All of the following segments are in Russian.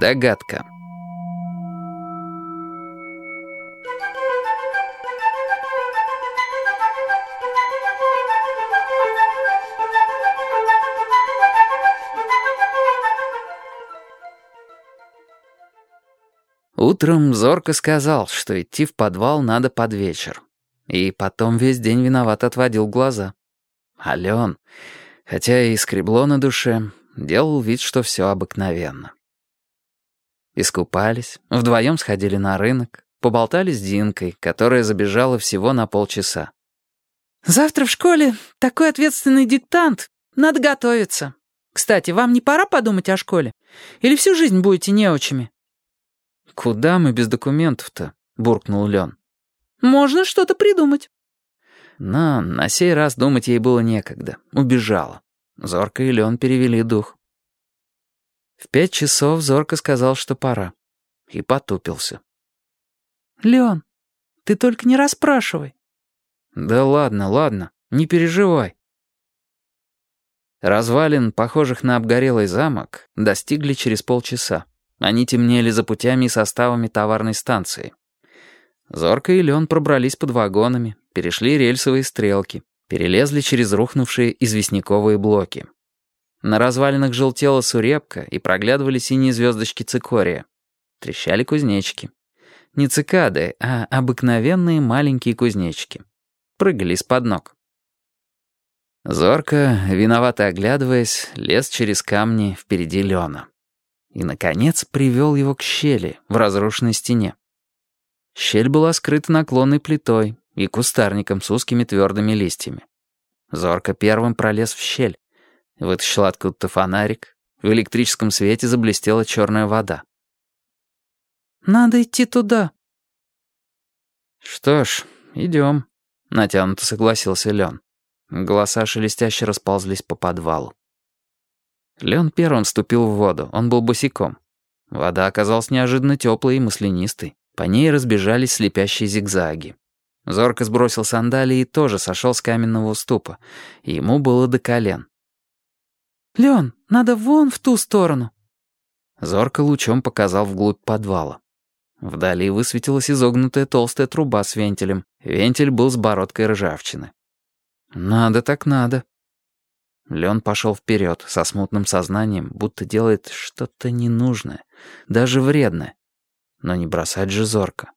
Догадка. Утром Зорко сказал, что идти в подвал надо под вечер. И потом весь день виноват отводил глаза. Ален, хотя и скребло на душе, делал вид, что все обыкновенно. Искупались, вдвоем сходили на рынок, поболтали с Динкой, которая забежала всего на полчаса. «Завтра в школе такой ответственный диктант. Надо готовиться. Кстати, вам не пора подумать о школе? Или всю жизнь будете неучами?» «Куда мы без документов-то?» — буркнул Лен. «Можно что-то придумать». Но на сей раз думать ей было некогда. Убежала. Зорка и Лен перевели дух. В пять часов Зорка сказал, что пора. И потупился. «Лен, ты только не расспрашивай». «Да ладно, ладно, не переживай». Развалин, похожих на обгорелый замок, достигли через полчаса. Они темнели за путями и составами товарной станции. Зорка и Лен пробрались под вагонами, перешли рельсовые стрелки, перелезли через рухнувшие известняковые блоки. На развалинах желтела сурепка и проглядывали синие звездочки цикория. Трещали кузнечики. Не цикады, а обыкновенные маленькие кузнечики. Прыгали из-под ног. Зорко, виновато оглядываясь, лез через камни впереди Лена. И, наконец, привел его к щели в разрушенной стене. Щель была скрыта наклонной плитой и кустарником с узкими твердыми листьями. Зорко первым пролез в щель, вытащил откуда-то фонарик. В электрическом свете заблестела черная вода. «Надо идти туда». «Что ж, идем», — натянуто согласился Лен. Голоса шелестяще расползлись по подвалу. Лен первым ступил в воду, он был босиком. Вода оказалась неожиданно теплой и маслянистой. По ней разбежались слепящие зигзаги. Зорко сбросил сандалии и тоже сошел с каменного уступа. Ему было до колен. «Лен, надо вон в ту сторону». Зорко лучом показал вглубь подвала. Вдали высветилась изогнутая толстая труба с вентилем. Вентиль был с бородкой ржавчины. «Надо так надо». Лен пошел вперед со смутным сознанием, будто делает что-то ненужное, даже вредное. Но не бросать же зорко.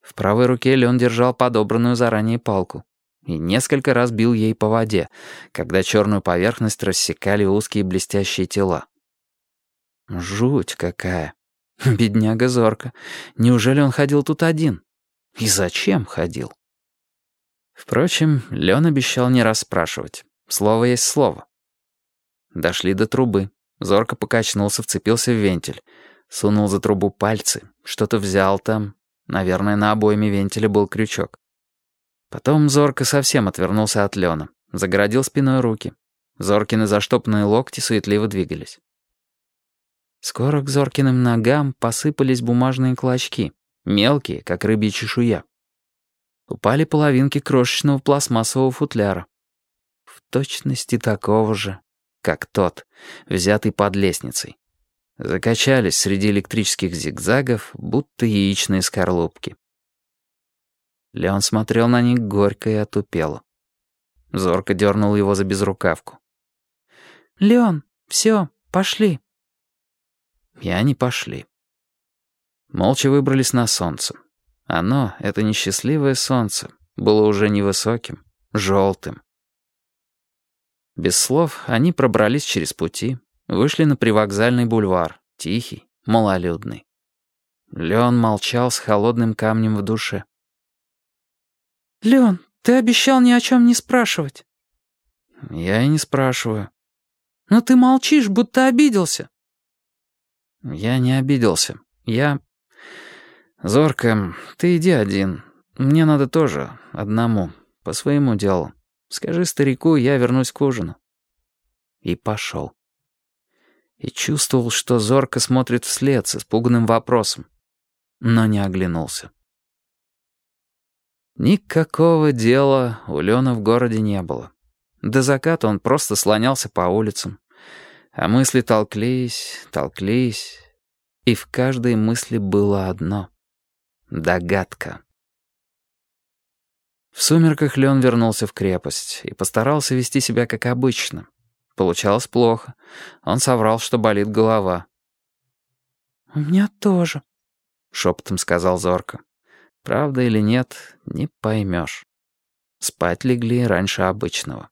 В правой руке Лен держал подобранную заранее палку и несколько раз бил ей по воде, когда черную поверхность рассекали узкие блестящие тела. Жуть какая. Бедняга Зорка. Неужели он ходил тут один? И зачем ходил? Впрочем, Лен обещал не расспрашивать. Слово есть слово. Дошли до трубы. Зорко покачнулся, вцепился в вентиль. Сунул за трубу пальцы. Что-то взял там. Наверное, на обоими вентиля был крючок. Потом Зорко совсем отвернулся от Лена. Загородил спиной руки. Зоркины заштопанные локти суетливо двигались. Скоро к Зоркиным ногам посыпались бумажные клочки, мелкие, как рыбья чешуя. Упали половинки крошечного пластмассового футляра в точности такого же, как тот, взятый под лестницей. Закачались среди электрических зигзагов, будто яичные скорлупки. Леон смотрел на них горько и отупело. Зорко дернул его за безрукавку. «Леон, все, пошли». И они пошли. Молча выбрались на солнце. Оно, это несчастливое солнце, было уже невысоким, желтым. Без слов они пробрались через пути, вышли на привокзальный бульвар, тихий, малолюдный. Леон молчал с холодным камнем в душе. «Леон, ты обещал ни о чем не спрашивать». «Я и не спрашиваю». «Но ты молчишь, будто обиделся». «Я не обиделся. Я...» «Зорка, ты иди один. Мне надо тоже, одному, по своему делу. Скажи старику, я вернусь к ужину». И пошел. И чувствовал, что зорко смотрит вслед с испуганным вопросом, но не оглянулся. Никакого дела у Лёна в городе не было. До заката он просто слонялся по улицам. А мысли толклись, толклись. И в каждой мысли было одно — догадка. В сумерках Леон вернулся в крепость и постарался вести себя как обычно. Получалось плохо. Он соврал, что болит голова. «У меня тоже», — шепотом сказал Зорко. Правда или нет, не поймешь. Спать легли раньше обычного.